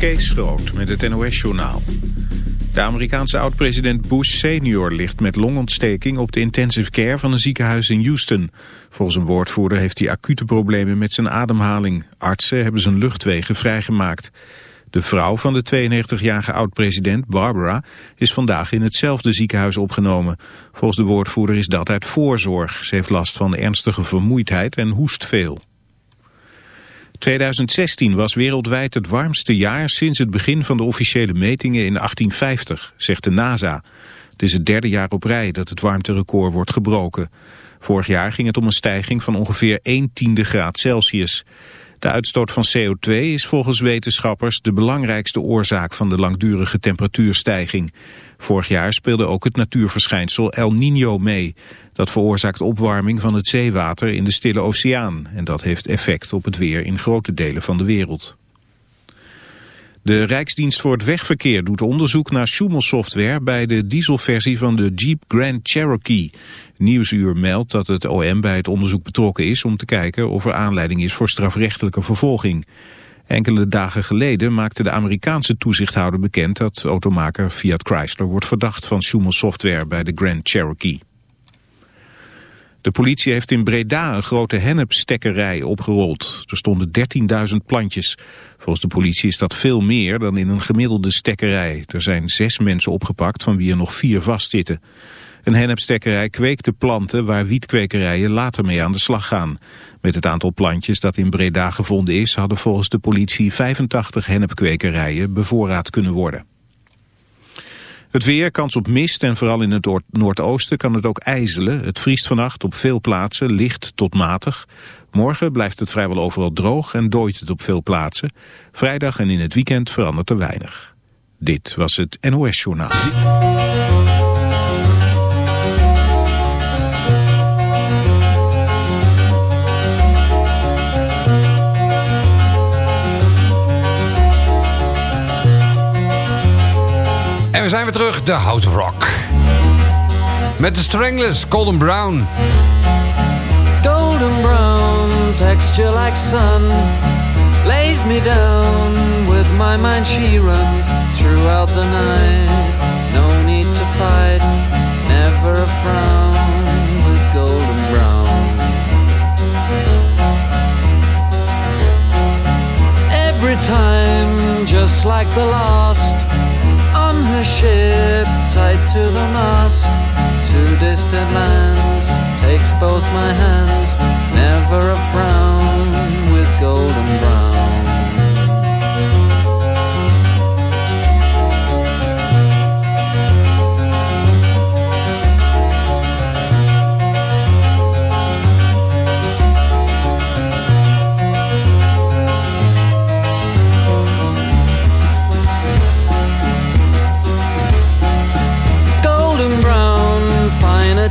Kees Groot met het NOS-journaal. De Amerikaanse oud-president Bush senior ligt met longontsteking op de intensive care van een ziekenhuis in Houston. Volgens een woordvoerder heeft hij acute problemen met zijn ademhaling. Artsen hebben zijn luchtwegen vrijgemaakt. De vrouw van de 92-jarige oud-president, Barbara, is vandaag in hetzelfde ziekenhuis opgenomen. Volgens de woordvoerder is dat uit voorzorg. Ze heeft last van ernstige vermoeidheid en hoest veel. 2016 was wereldwijd het warmste jaar sinds het begin van de officiële metingen in 1850, zegt de NASA. Het is het derde jaar op rij dat het warmterecord wordt gebroken. Vorig jaar ging het om een stijging van ongeveer 1 tiende graad Celsius. De uitstoot van CO2 is volgens wetenschappers de belangrijkste oorzaak van de langdurige temperatuurstijging. Vorig jaar speelde ook het natuurverschijnsel El Niño mee. Dat veroorzaakt opwarming van het zeewater in de Stille Oceaan. En dat heeft effect op het weer in grote delen van de wereld. De Rijksdienst voor het Wegverkeer doet onderzoek naar schummelsoftware bij de dieselversie van de Jeep Grand Cherokee. Nieuwsuur meldt dat het OM bij het onderzoek betrokken is om te kijken of er aanleiding is voor strafrechtelijke vervolging. Enkele dagen geleden maakte de Amerikaanse toezichthouder bekend dat automaker Fiat Chrysler wordt verdacht van schummelsoftware bij de Grand Cherokee. De politie heeft in Breda een grote hennepstekkerij opgerold. Er stonden 13.000 plantjes. Volgens de politie is dat veel meer dan in een gemiddelde stekkerij. Er zijn zes mensen opgepakt van wie er nog vier vastzitten. Een hennepstekkerij kweekt de planten waar wietkwekerijen later mee aan de slag gaan. Met het aantal plantjes dat in Breda gevonden is... hadden volgens de politie 85 hennepkwekerijen bevoorraad kunnen worden. Het weer, kans op mist en vooral in het noordoosten kan het ook ijzelen. Het vriest vannacht op veel plaatsen, licht tot matig. Morgen blijft het vrijwel overal droog en dooit het op veel plaatsen. Vrijdag en in het weekend verandert er weinig. Dit was het NOS Journaal. We zijn weer terug, de House of Rock. Met de Stranglers, Golden Brown. Golden brown, texture like sun. Lays me down, with my mind she runs throughout the night. No need to fight, never a frown with golden brown. Every time, just like the last on her ship, tied to the mast, to distant lands, takes both my hands, never a frown with golden brown.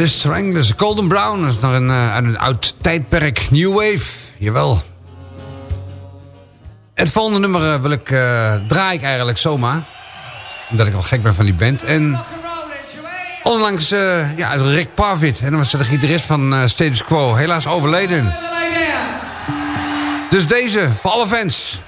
The Stranglers, Golden Brown. Dat is nog een, uh, een oud tijdperk. New Wave, jawel. Het volgende nummer uh, wil ik, uh, draai ik eigenlijk zomaar. Omdat ik al gek ben van die band. En onlangs ja, Rick Parvit. En dan was de gitarist van Status Quo. Helaas overleden. Dus deze, voor alle fans.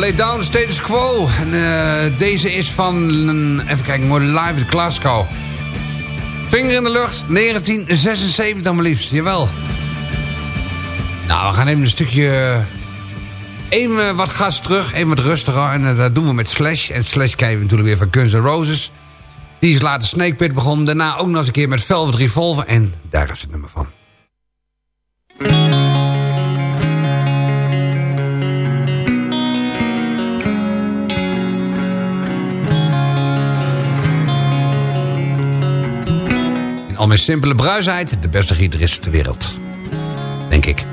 Overlay Down, Status Quo. En uh, deze is van, even kijken, mooi live de Glasgow. Vinger in de lucht, 1976 maar liefst, jawel. Nou, we gaan even een stukje... Even wat gas terug, even wat rustiger. En dat doen we met Slash. En Slash kijken we natuurlijk weer van Guns N' Roses. Die is later Snake Pit begonnen. Daarna ook nog eens een keer met Velvet Revolver. En daar is het nummer mijn simpele bruisheid de beste gitarist ter wereld. Denk ik.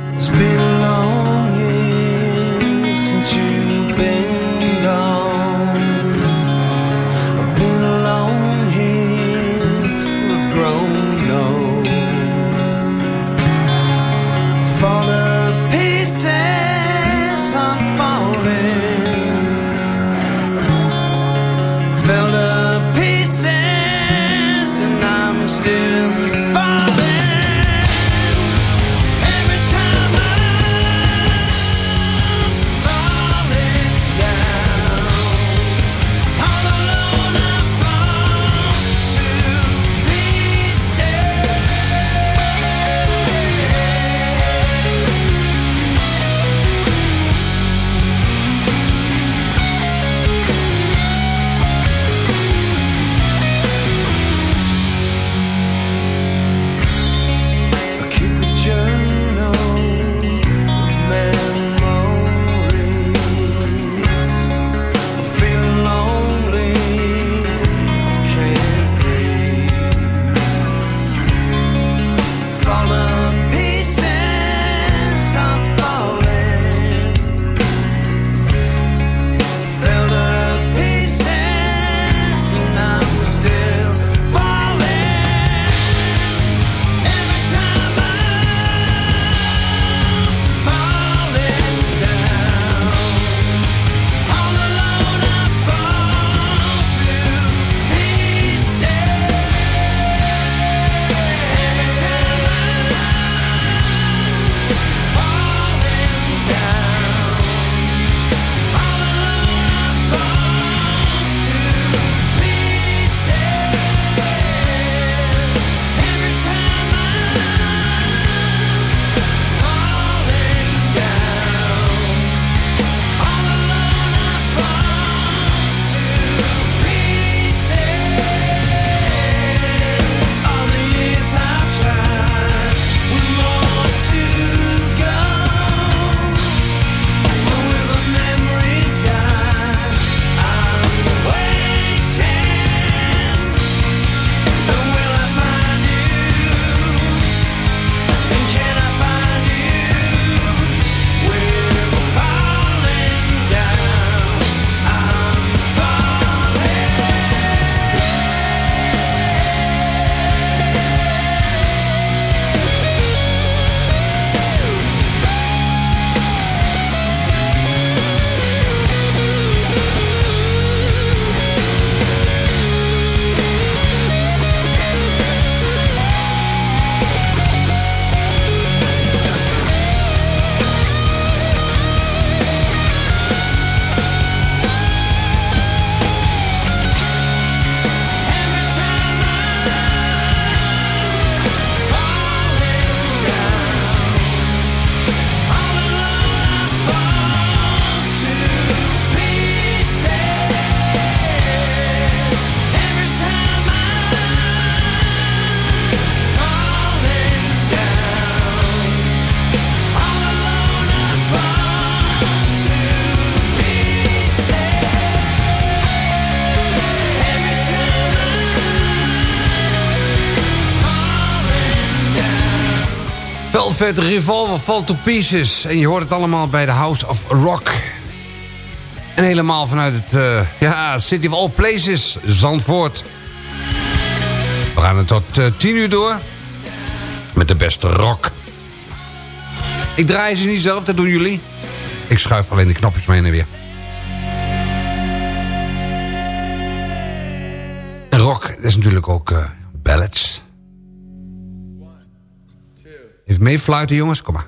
Velvet Revolver Fall to Pieces. En je hoort het allemaal bij de House of Rock. En helemaal vanuit het uh, ja, City of All Places, Zandvoort. We gaan het tot eh, 10 uur door. Met de beste rock. Ik draai ze niet zelf, dat doen jullie. Ik schuif alleen de knopjes mee en weer. En rock, is natuurlijk ook uh, ballads. Even mee fluiten jongens, kom maar.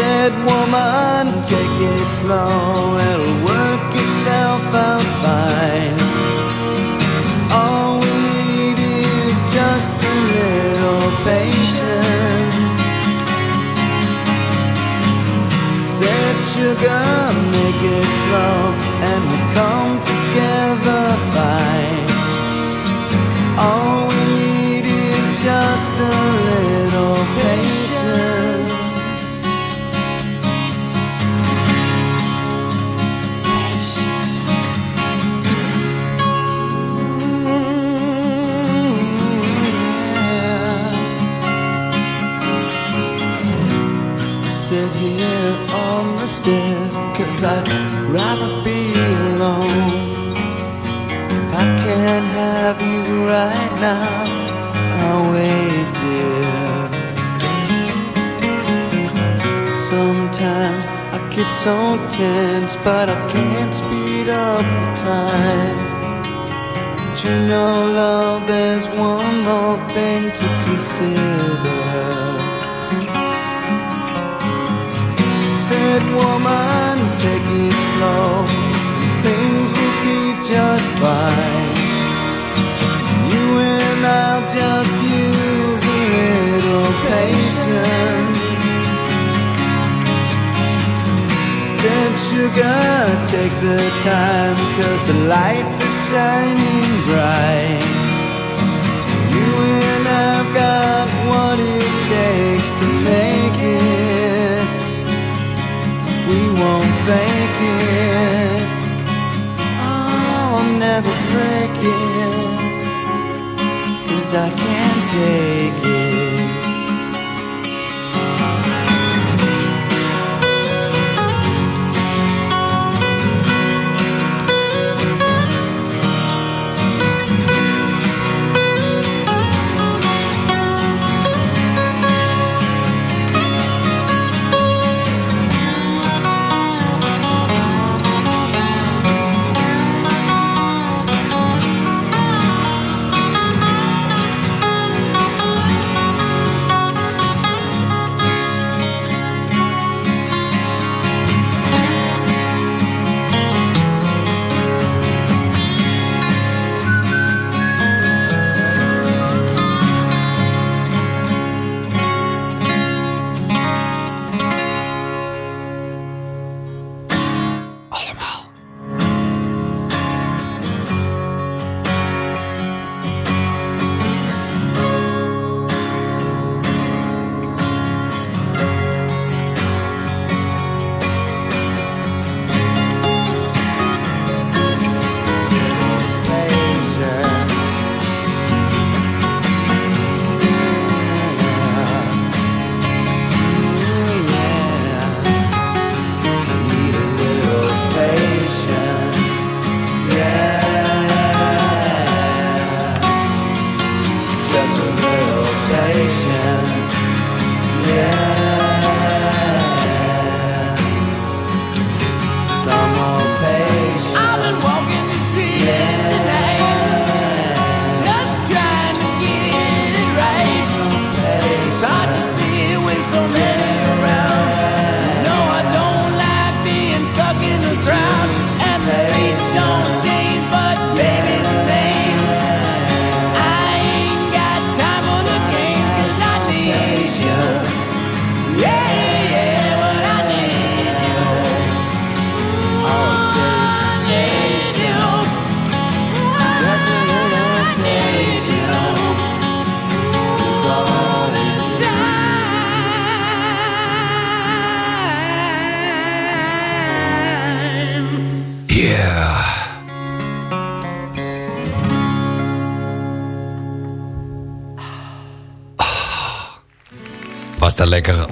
Said woman, take it slow, it'll work itself out fine. All we need is just a little patience. Said sugar, make it slow, now I'll wait there Sometimes I get so tense But I can't speed up the time But you know love there's one more thing to consider said, woman, take it slow. Things will be just fine. And I'll just use a little patience. Said, sugar, take the time, cause the lights are shining bright. You and I've got what it takes to make it we won't fake it. Oh, I'll never break it. I can't take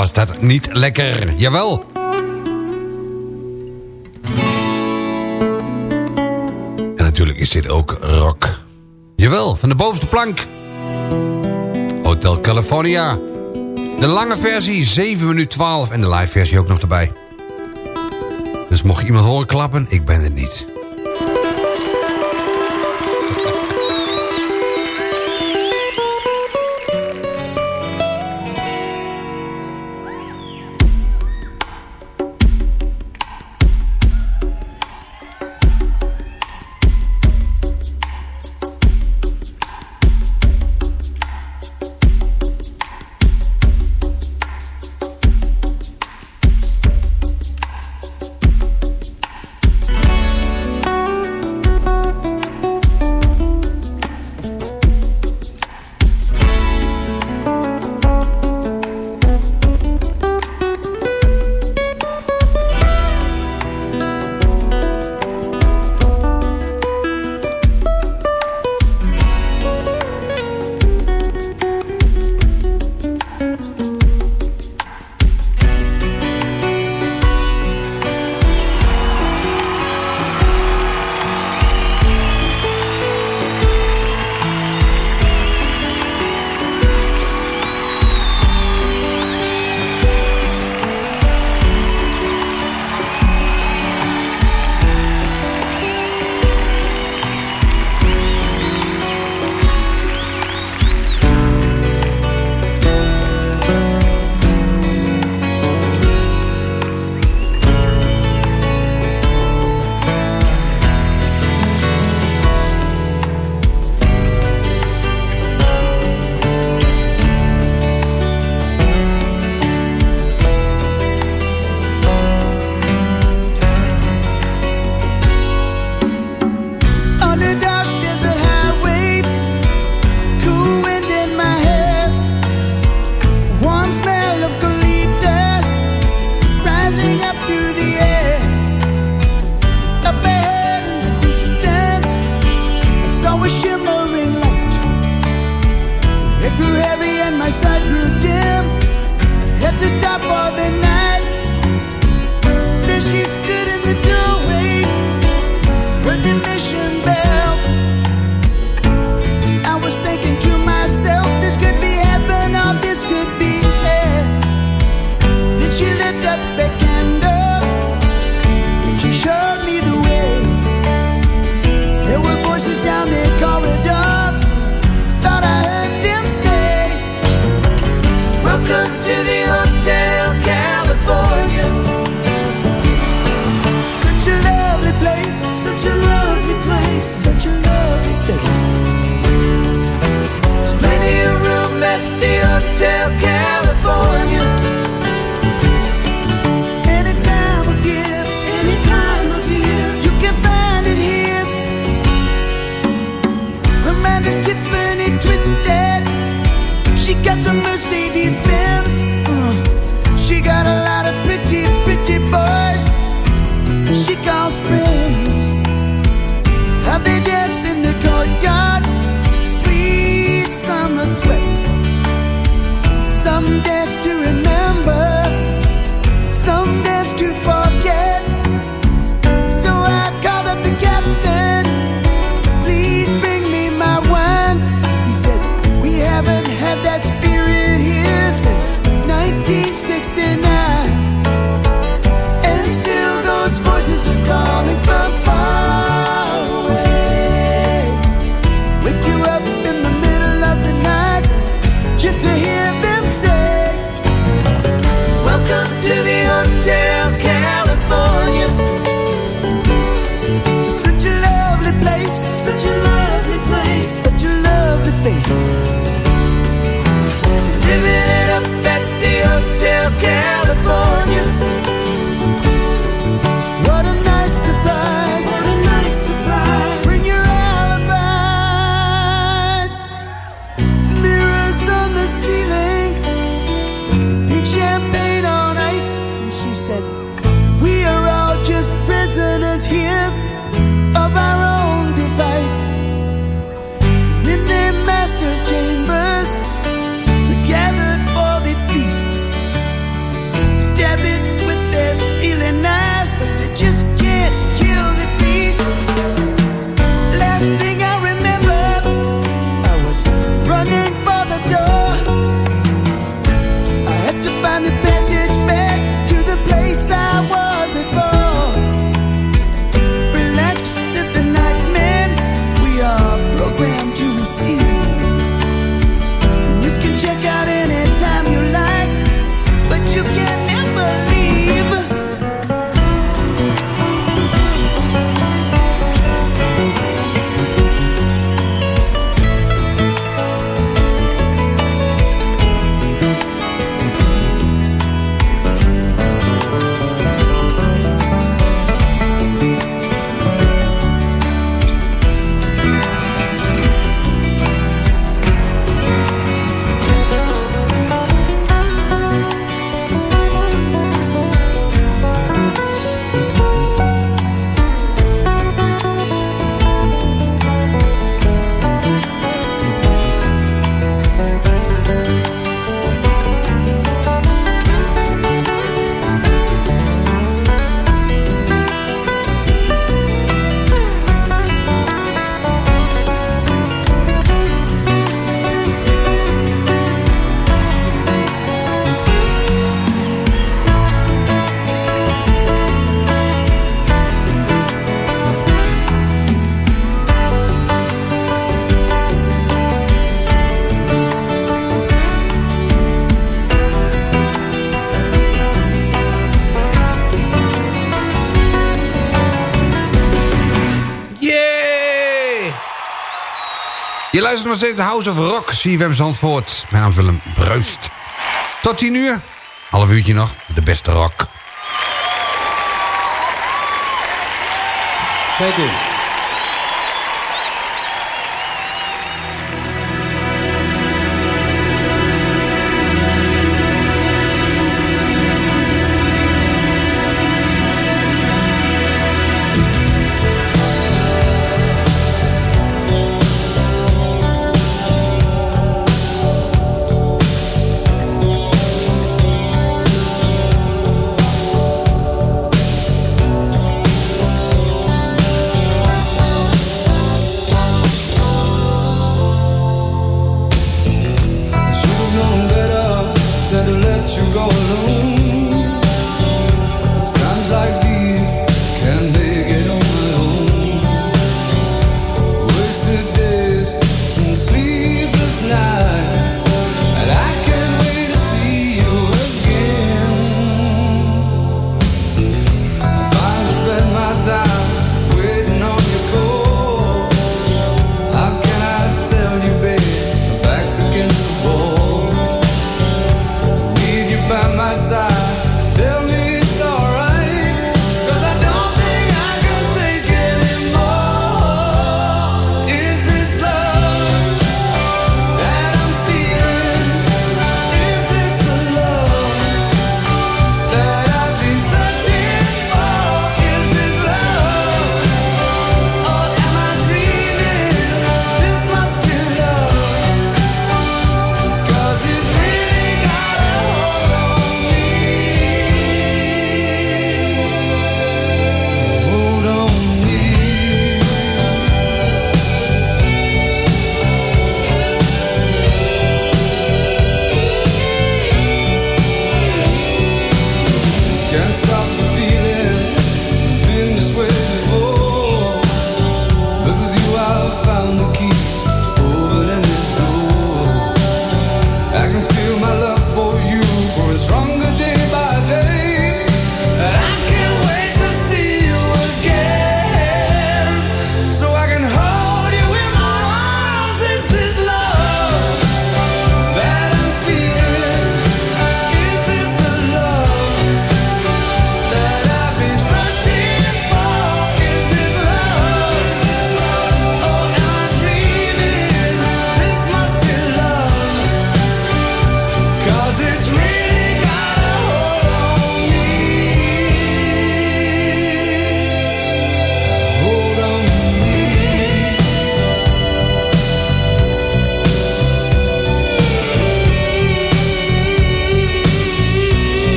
Was dat niet lekker? Jawel. En natuurlijk is dit ook rock. Jawel, van de bovenste plank. Hotel California. De lange versie, 7 minuten 12 en de live versie ook nog erbij. Dus mocht iemand horen klappen, ik ben het niet. Je luistert nog steeds House of Rock, CFM Zandvoort. Mijn naam is Willem Bruist. Tot 10 uur, half uurtje nog, de beste rock. Thank you.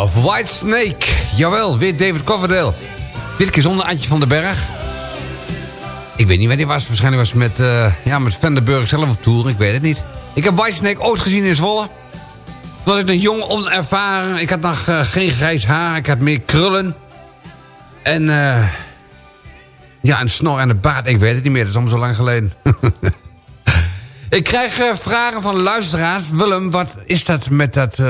Love. White Snake. Jawel, weer David Coverdale. Dit keer zonder Antje van den Berg. Ik weet niet waar die was. Waarschijnlijk was met, uh, ja, met Vandenburg zelf op tour. Ik weet het niet. Ik heb White Snake ooit gezien in Zwolle. Toen was ik een jong, onervaren. Ik had nog uh, geen grijs haar. Ik had meer krullen. En uh, ja, een snor en een baard. Ik weet het niet meer. Dat is allemaal zo lang geleden. ik krijg vragen van luisteraars. Willem, wat is dat met dat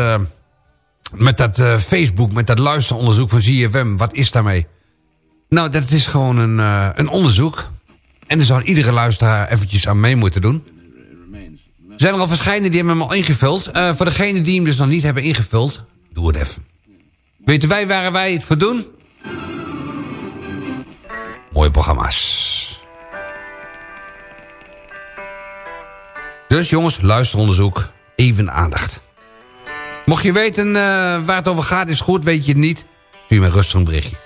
met dat uh, Facebook, met dat luisteronderzoek van ZFM. Wat is daarmee? Nou, dat is gewoon een, uh, een onderzoek. En er zou iedere luisteraar eventjes aan mee moeten doen. zijn er al verschillende die hebben hem al ingevuld. Uh, voor degenen die hem dus nog niet hebben ingevuld, doe het even. Weten wij waar wij het voor doen? Mooie programma's. Dus jongens, luisteronderzoek. Even aandacht. Mocht je weten uh, waar het over gaat, is goed. Weet je het niet? Stuur mij rustig een berichtje.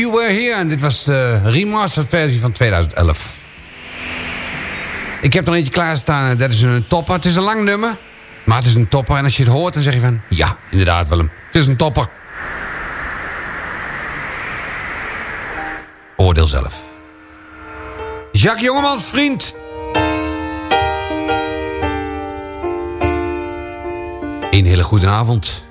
You Were Here. En dit was de remastered versie van 2011. Ik heb nog eentje klaarstaan. Dat is een topper. Het is een lang nummer. Maar het is een topper. En als je het hoort, dan zeg je van... Ja, inderdaad Willem. Het is een topper. Oordeel zelf. Jacques Jongemans, vriend. Een hele goede avond.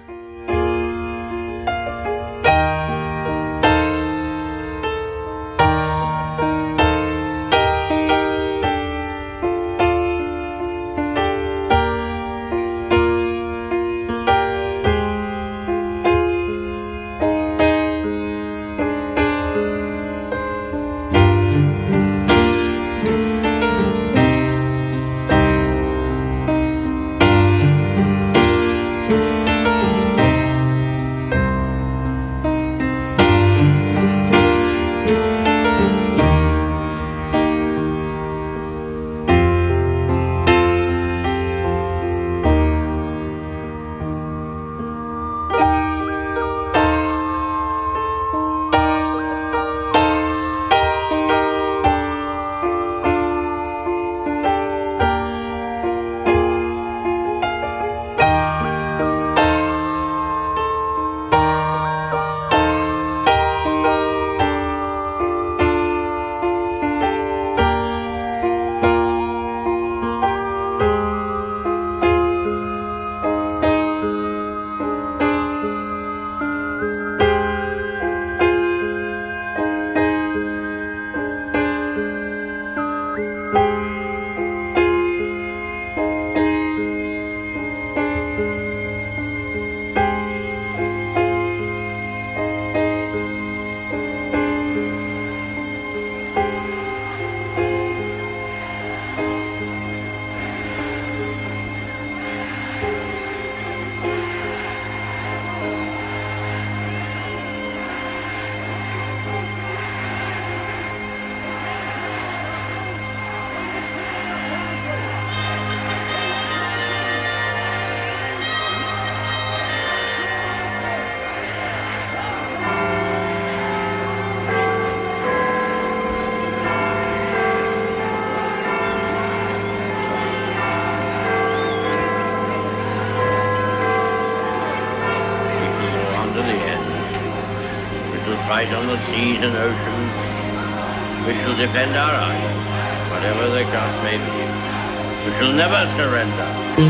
Fight on the seas and oceans. We shall defend our island, whatever the cost may be. We shall never surrender.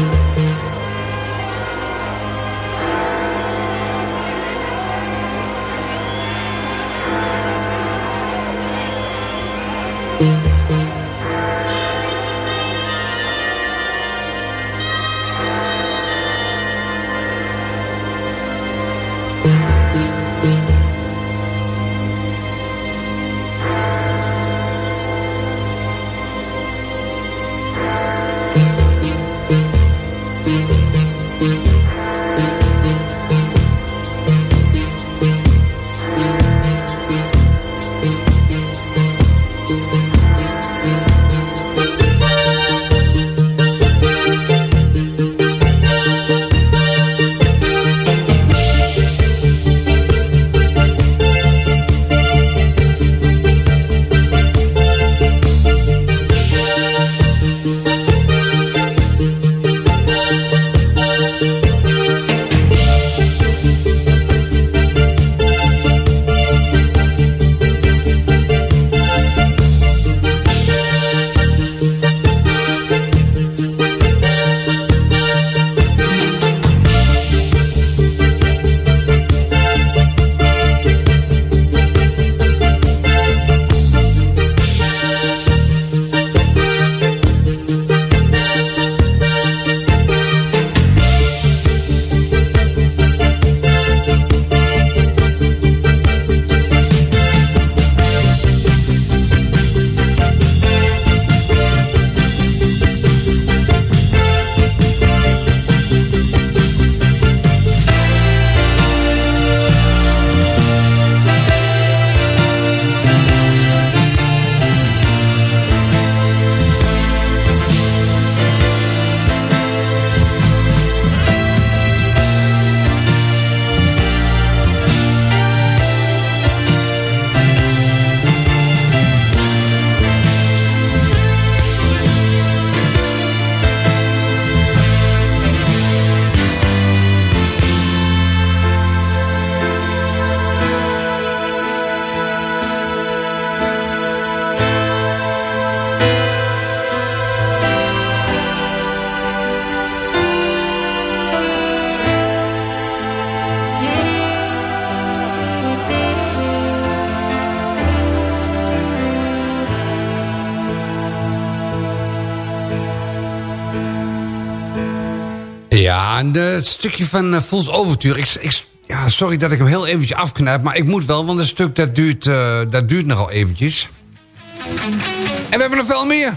En het stukje van uh, Fools Overtuur. Ik, ik, ja, sorry dat ik hem heel eventjes afknijp, maar ik moet wel, want een stuk dat duurt, uh, dat duurt nogal eventjes. En we hebben nog veel meer.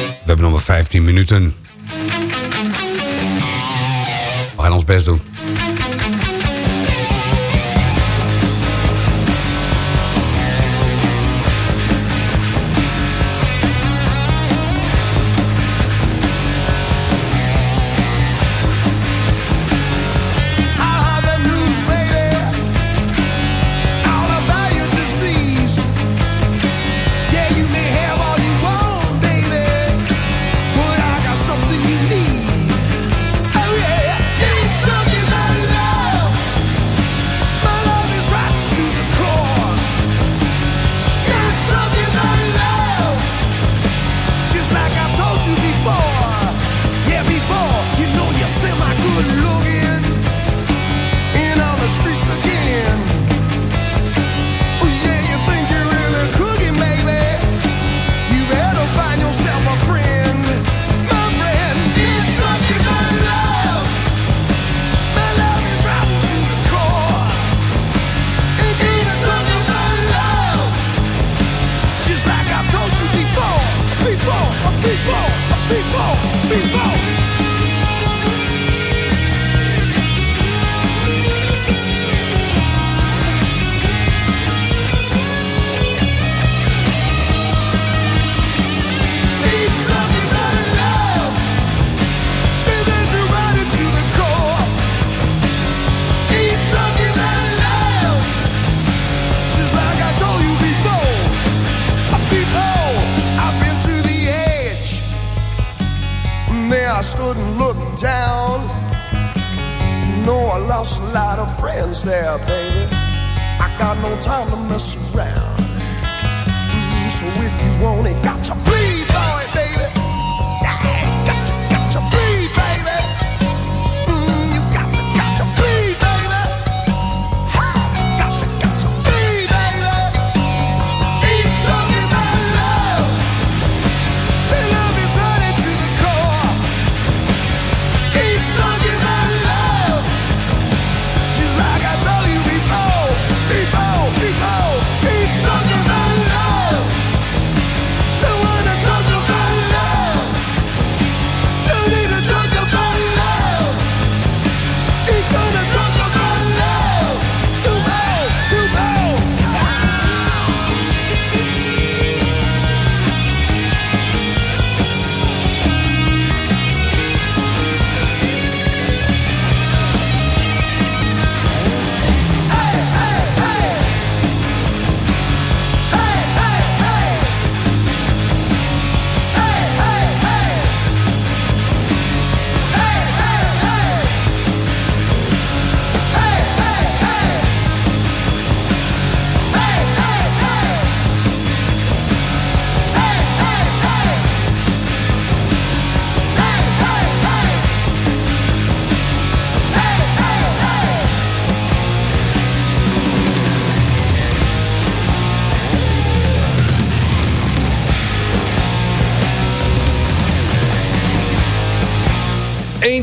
We hebben nog maar 15 minuten. We gaan ons best doen.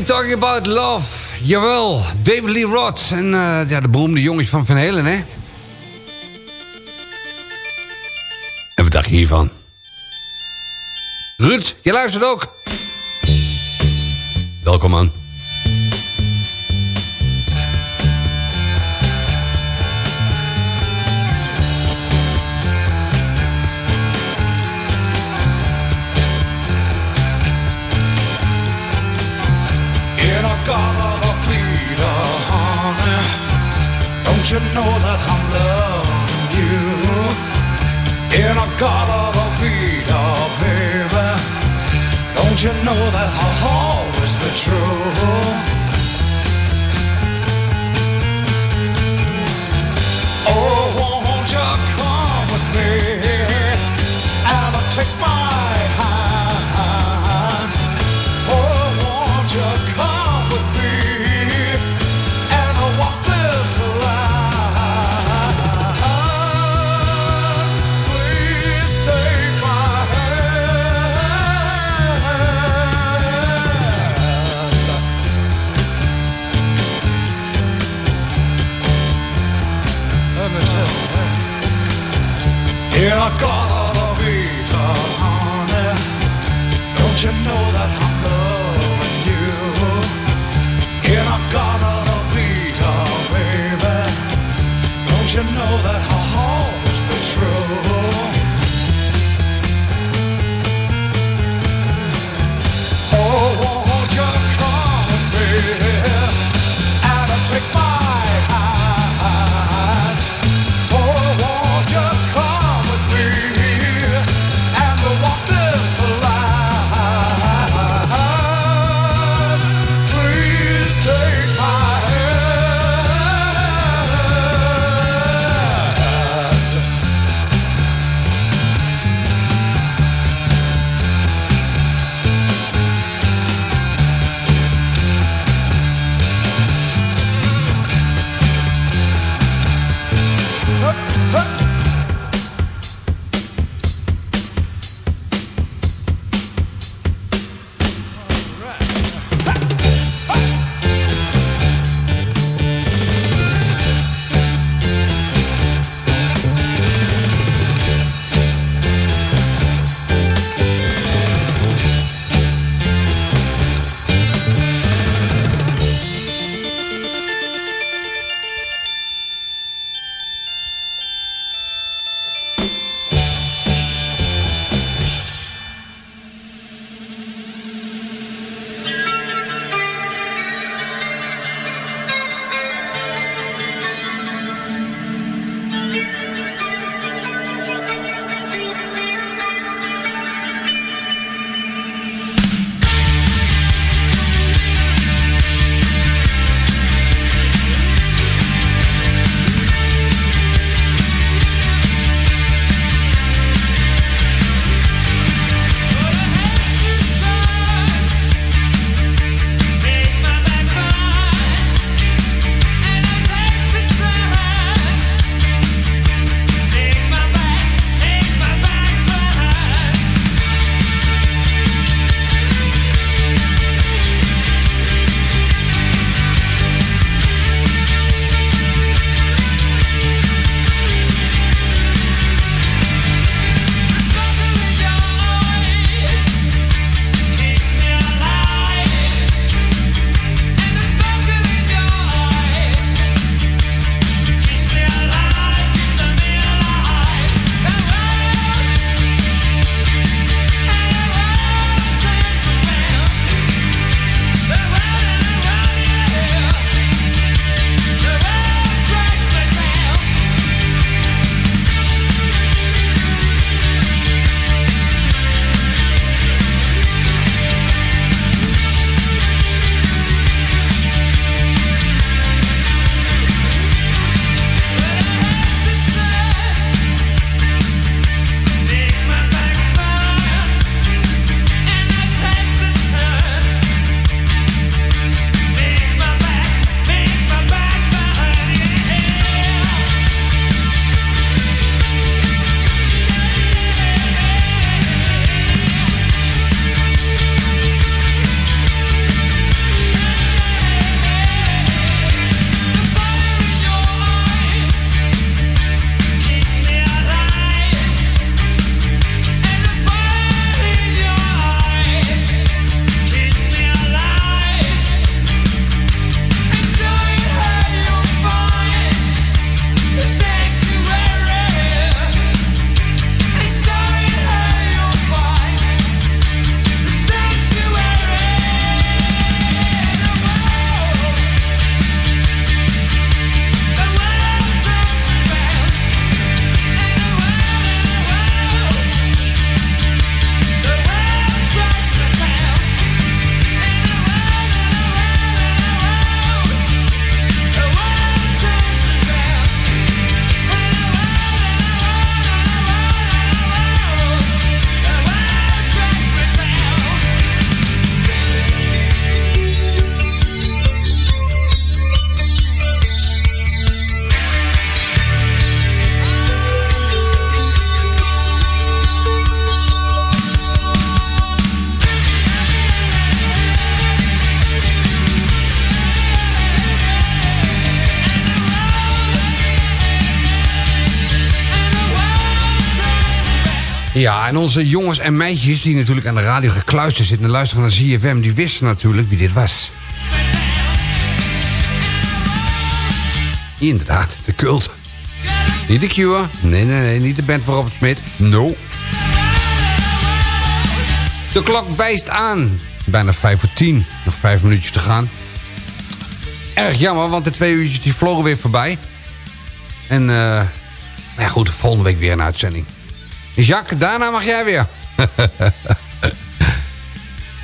Talking About Love. Jawel, David Lee Roth. En uh, ja, de beroemde jongens van Van Halen, hè? En wat dacht je hiervan? Ruud, je luistert ook. Welkom man. You know that I'm loving you in a Gala Vita, baby? Don't you know that I'll always be true? Ja, en onze jongens en meisjes die natuurlijk aan de radio gekluisterd zitten... en luisteren naar ZFM, die wisten natuurlijk wie dit was. Inderdaad, de cult. Niet de Cure. Nee, nee, nee, niet de band van Robert Smit. No. De klok wijst aan. Bijna vijf voor tien. Nog vijf minuutjes te gaan. Erg jammer, want de twee uurtjes die vlogen weer voorbij. En, eh nou ja goed, volgende week weer een uitzending. Jacques, daarna mag jij weer.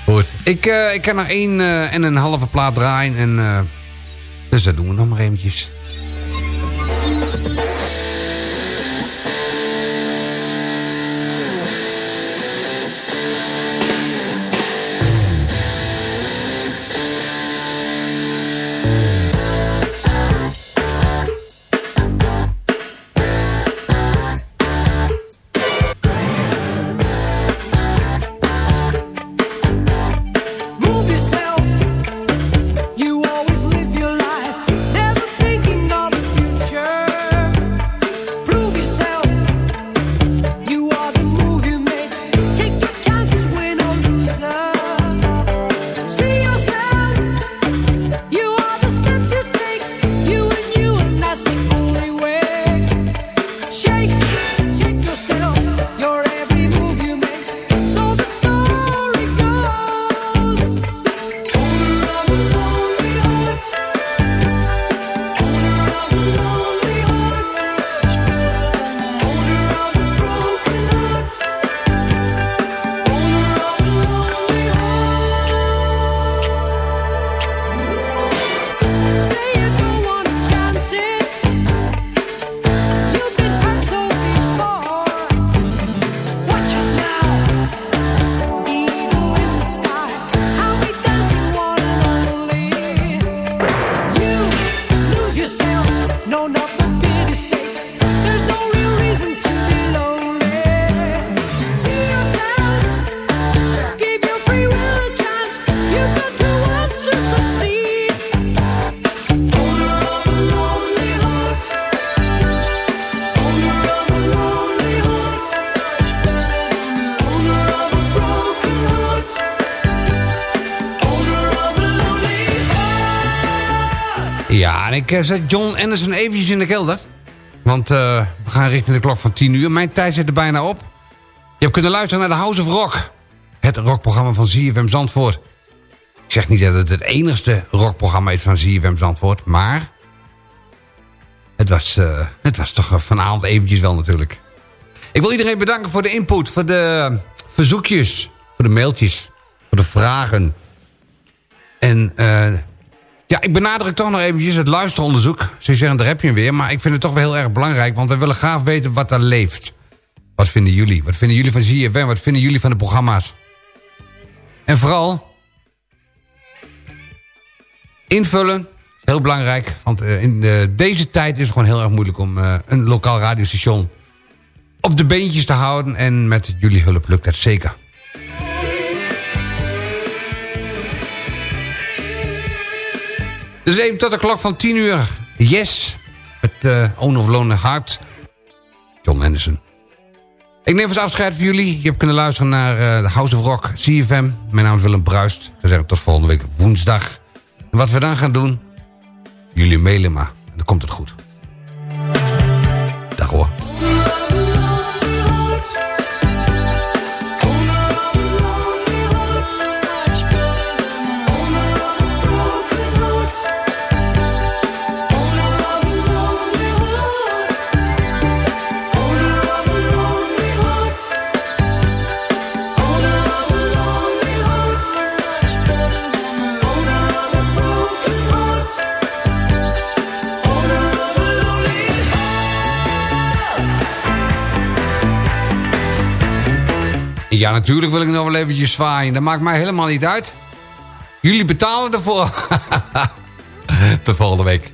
goed. Ik, eh, ik kan nog één eh, en een halve plaat draaien. En, eh, dus dat doen we nog maar eventjes. Ik eh, zet John Anderson eventjes in de kelder. Want eh, we gaan richting de klok van 10 uur. Mijn tijd zit er bijna op. Je hebt kunnen luisteren naar de House of Rock. Het rockprogramma van ZFM Zandvoort. Ik zeg niet dat het het enigste rockprogramma is van ZFM Zandvoort. Maar het was, eh, het was toch vanavond eventjes wel natuurlijk. Ik wil iedereen bedanken voor de input. Voor de verzoekjes. Voor de mailtjes. Voor de vragen. En... ja, ik benadruk toch nog eventjes het luisteronderzoek. Ze zeggen, daar heb je hem weer. Maar ik vind het toch wel heel erg belangrijk. Want we willen graag weten wat er leeft. Wat vinden jullie? Wat vinden jullie van ZFM? Wat vinden jullie van de programma's? En vooral... Invullen. Heel belangrijk. Want eh, in eh, deze tijd is het gewoon heel erg moeilijk... om eh, een lokaal radiostation op de beentjes te houden. En met jullie hulp lukt dat zeker. Dus even tot de klok van 10 uur. Yes. Met uh, Own of Lone Heart. John Anderson. Ik neem eens afscheid van jullie. Je hebt kunnen luisteren naar uh, House of Rock, CFM. Mijn naam is Willem Bruist. Ik zeggen tot volgende week woensdag. En wat we dan gaan doen... Jullie mailen maar. Dan komt het goed. Ja, natuurlijk wil ik nog wel eventjes zwaaien. Dat maakt mij helemaal niet uit. Jullie betalen ervoor. Tot volgende week.